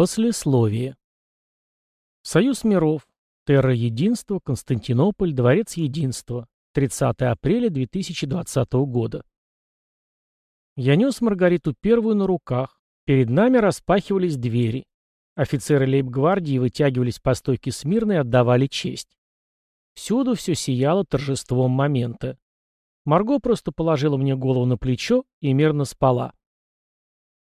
Послесловие. Союз миров. Терра Единства, Константинополь, Дворец Единства. 30 апреля 2020 года. Я нес Маргариту Первую на руках. Перед нами распахивались двери. Офицеры лейб-гвардии вытягивались по стойке смирно и отдавали честь. Всюду все сияло торжеством момента. Марго просто положила мне голову на плечо и мирно спала.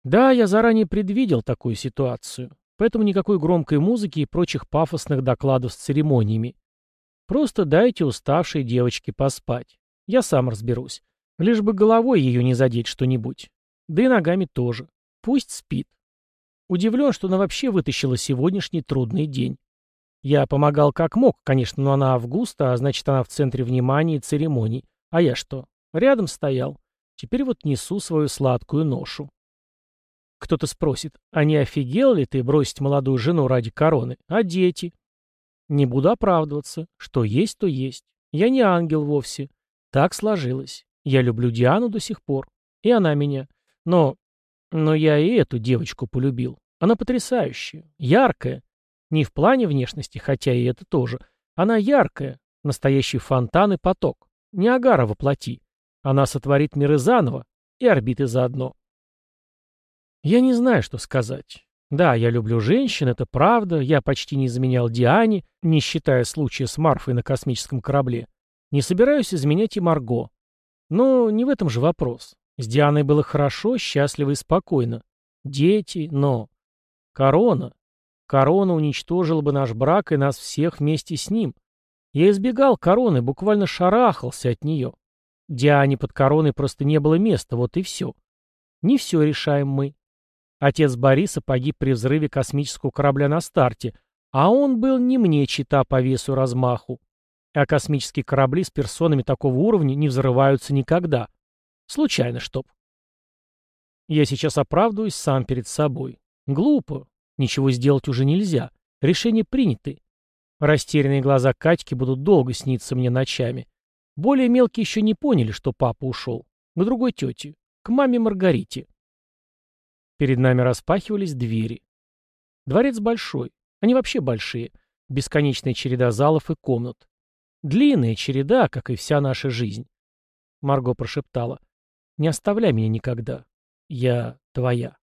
Да, я заранее предвидел такую ситуацию, поэтому никакой громкой музыки и прочих пафосных докладов с церемониями. Просто дайте уставшей девочке поспать. Я сам разберусь. Лишь бы головой ее не задеть что-нибудь. Да и ногами тоже. Пусть спит. Удивлен, что она вообще вытащила сегодняшний трудный день. Я помогал как мог, конечно, но она Августа, а значит, она в центре внимания и церемоний. А я что? Рядом стоял. Теперь вот несу свою сладкую ношу. Кто-то спросит, а не офигел ли ты бросить молодую жену ради короны? А дети? Не буду оправдываться. Что есть, то есть. Я не ангел вовсе. Так сложилось. Я люблю Диану до сих пор. И она меня. Но... Но я и эту девочку полюбил. Она потрясающая. Яркая. Не в плане внешности, хотя и это тоже. Она яркая. Настоящий фонтан и поток. Не Агара воплоти. Она сотворит миры заново. И орбиты заодно. Я не знаю, что сказать. Да, я люблю женщин, это правда, я почти не изменял Диане, не считая случая с Марфой на космическом корабле. Не собираюсь изменять и Марго. Но не в этом же вопрос. С Дианой было хорошо, счастливо и спокойно. Дети, но... Корона. Корона уничтожила бы наш брак и нас всех вместе с ним. Я избегал короны, буквально шарахался от нее. Диане под короной просто не было места, вот и все. Не все решаем мы. Отец Бориса погиб при взрыве космического корабля на старте, а он был не мне чита по весу размаху. А космические корабли с персонами такого уровня не взрываются никогда. Случайно, чтоб. Я сейчас оправдываюсь сам перед собой. Глупо. Ничего сделать уже нельзя. Решение принято. Растерянные глаза Катьки будут долго сниться мне ночами. Более мелкие еще не поняли, что папа ушел. К другой тете. К маме Маргарите. Перед нами распахивались двери. Дворец большой. Они вообще большие. Бесконечная череда залов и комнат. Длинная череда, как и вся наша жизнь. Марго прошептала. «Не оставляй меня никогда. Я твоя».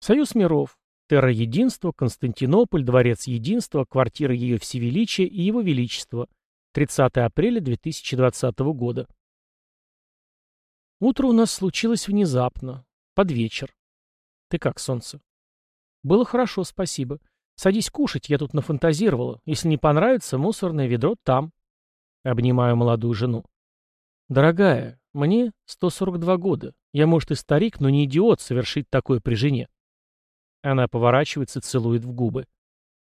Союз миров. Терра Единства, Константинополь, Дворец Единства, квартира Ее Всевеличия и Его Величества. 30 апреля 2020 года. Утро у нас случилось внезапно, под вечер. Ты как, солнце? Было хорошо, спасибо. Садись кушать, я тут нафантазировала. Если не понравится, мусорное ведро там. Обнимаю молодую жену. Дорогая, мне 142 года. Я, может, и старик, но не идиот совершить такое при жене. Она поворачивается, целует в губы.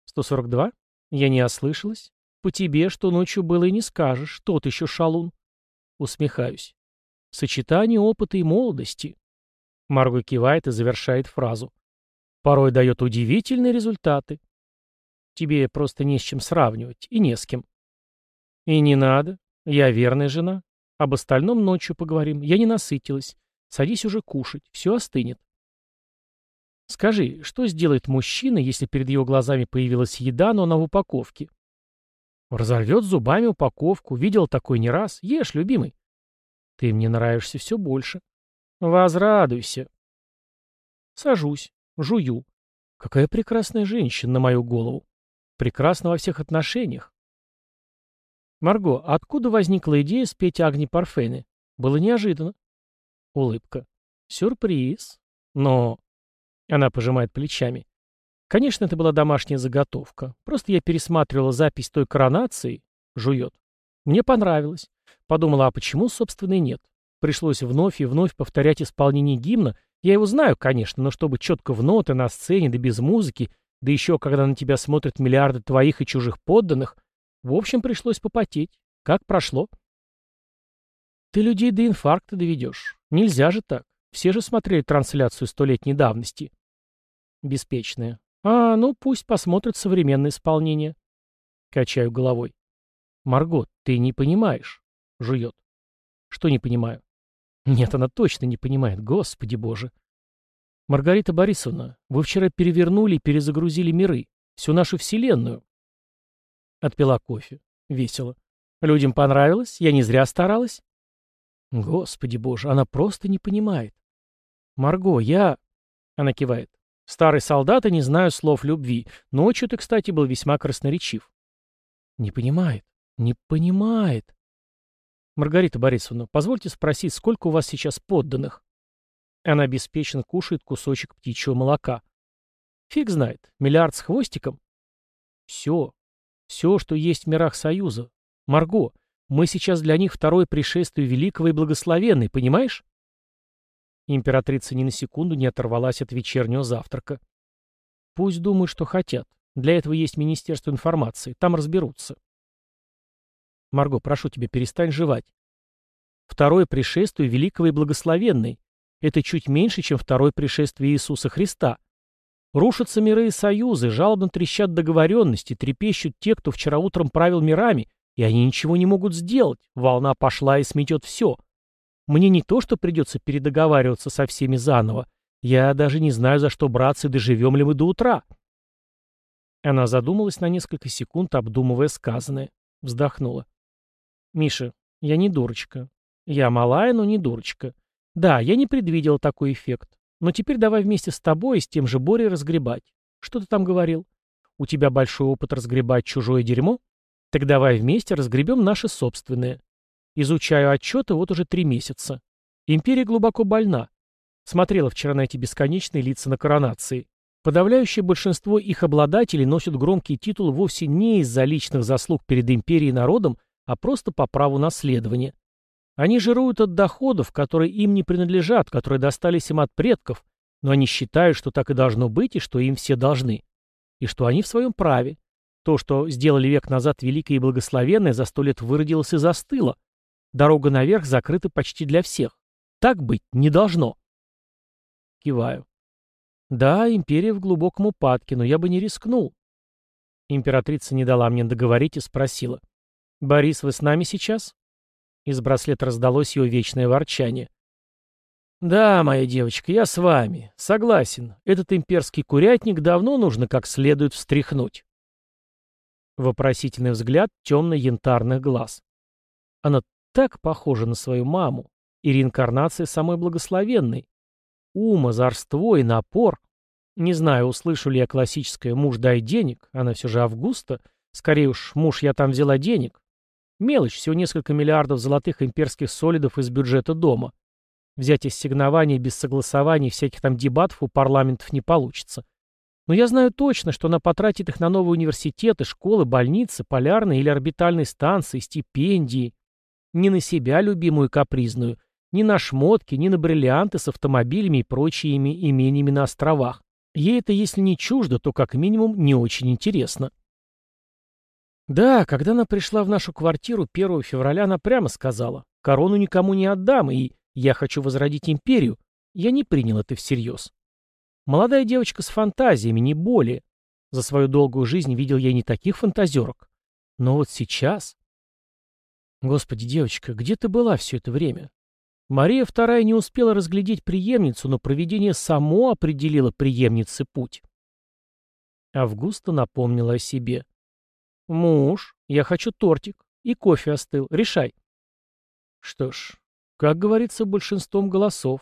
142? Я не ослышалась. По тебе, что ночью было, и не скажешь. Тот еще шалун. Усмехаюсь. Сочетание опыта и молодости. Марго кивает и завершает фразу. Порой дает удивительные результаты. Тебе просто не с чем сравнивать, и не с кем. И не надо. Я верная жена. Об остальном ночью поговорим. Я не насытилась. Садись уже кушать, все остынет. Скажи, что сделает мужчина, если перед его глазами появилась еда, но она в упаковке? Разорвет зубами упаковку. Видел такой не раз. Ешь, любимый. Ты мне нравишься все больше. Возрадуйся. Сажусь, жую. Какая прекрасная женщина на мою голову. Прекрасна во всех отношениях. Марго, откуда возникла идея спеть Агни Парфены? Было неожиданно. Улыбка. Сюрприз. Но... Она пожимает плечами. Конечно, это была домашняя заготовка. Просто я пересматривала запись той коронации. Жует. Мне понравилось. Подумала, а почему, собственно, и нет? Пришлось вновь и вновь повторять исполнение гимна. Я его знаю, конечно, но чтобы четко в ноты, на сцене, да без музыки, да еще когда на тебя смотрят миллиарды твоих и чужих подданных, в общем, пришлось попотеть. Как прошло? Ты людей до инфаркта доведешь. Нельзя же так. Все же смотрели трансляцию столетней давности. Беспечная. А, ну пусть посмотрят современное исполнение. Качаю головой. Маргот, ты не понимаешь. Жует. Что не понимаю? Нет, она точно не понимает, господи боже. Маргарита Борисовна, вы вчера перевернули и перезагрузили миры, всю нашу вселенную. Отпила кофе. Весело. Людям понравилось? Я не зря старалась? Господи боже, она просто не понимает. Марго, я... Она кивает. Старый солдат и не знаю слов любви. Ночью ты, кстати, был весьма красноречив. Не понимает. Не понимает. Маргарита Борисовна, позвольте спросить, сколько у вас сейчас подданных? Она беспечно кушает кусочек птичьего молока. Фиг знает, миллиард с хвостиком. Все. Все, что есть в мирах Союза. Марго, мы сейчас для них второе пришествие великого и благословенной, понимаешь? Императрица ни на секунду не оторвалась от вечернего завтрака. Пусть думают, что хотят. Для этого есть Министерство информации. Там разберутся. Марго, прошу тебя, перестань жевать. Второе пришествие великого и благословенной. Это чуть меньше, чем второе пришествие Иисуса Христа. Рушатся миры и союзы, жалобно трещат договоренности, трепещут те, кто вчера утром правил мирами, и они ничего не могут сделать. Волна пошла и сметет все. Мне не то, что придется передоговариваться со всеми заново. Я даже не знаю, за что браться и доживем ли мы до утра. Она задумалась на несколько секунд, обдумывая сказанное. Вздохнула. «Миша, я не дурочка. Я малая, но не дурочка. Да, я не предвидела такой эффект. Но теперь давай вместе с тобой и с тем же Борей разгребать. Что ты там говорил? У тебя большой опыт разгребать чужое дерьмо? Так давай вместе разгребем наше собственное. Изучаю отчеты вот уже три месяца. Империя глубоко больна. Смотрела вчера на эти бесконечные лица на коронации. Подавляющее большинство их обладателей носят громкий титул вовсе не из-за личных заслуг перед империей и народом, а просто по праву наследования. Они жируют от доходов, которые им не принадлежат, которые достались им от предков, но они считают, что так и должно быть, и что им все должны. И что они в своем праве. То, что сделали век назад великое и благословенное, за сто лет выродилось и застыло. Дорога наверх закрыта почти для всех. Так быть не должно. Киваю. Да, империя в глубоком упадке, но я бы не рискнул. Императрица не дала мне договорить и спросила. «Борис, вы с нами сейчас?» Из браслета раздалось ее вечное ворчание. «Да, моя девочка, я с вами. Согласен. Этот имперский курятник давно нужно как следует встряхнуть». Вопросительный взгляд темно-янтарных глаз. Она так похожа на свою маму, и реинкарнация самой благословенной. Ум, озорство и напор. Не знаю, услышу ли я классическое «муж, дай денег», она все же Августа. Скорее уж, муж, я там взяла денег. Мелочь, всего несколько миллиардов золотых имперских солидов из бюджета дома. Взять ассигнования без согласований всяких там дебатов у парламентов не получится. Но я знаю точно, что она потратит их на новые университеты, школы, больницы, полярные или орбитальные станции, стипендии. Не на себя любимую капризную, ни на шмотки, ни на бриллианты с автомобилями и прочими имениями на островах. Ей это, если не чуждо, то как минимум не очень интересно. Да, когда она пришла в нашу квартиру 1 февраля, она прямо сказала, корону никому не отдам, и я хочу возродить империю. Я не принял это всерьез. Молодая девочка с фантазиями, не более. За свою долгую жизнь видел я не таких фантазерок. Но вот сейчас... Господи, девочка, где ты была все это время? Мария Вторая не успела разглядеть преемницу, но провидение само определило преемнице путь. Августа напомнила о себе. «Муж, я хочу тортик. И кофе остыл. Решай». Что ж, как говорится большинством голосов.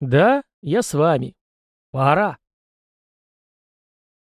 «Да, я с вами. Пора».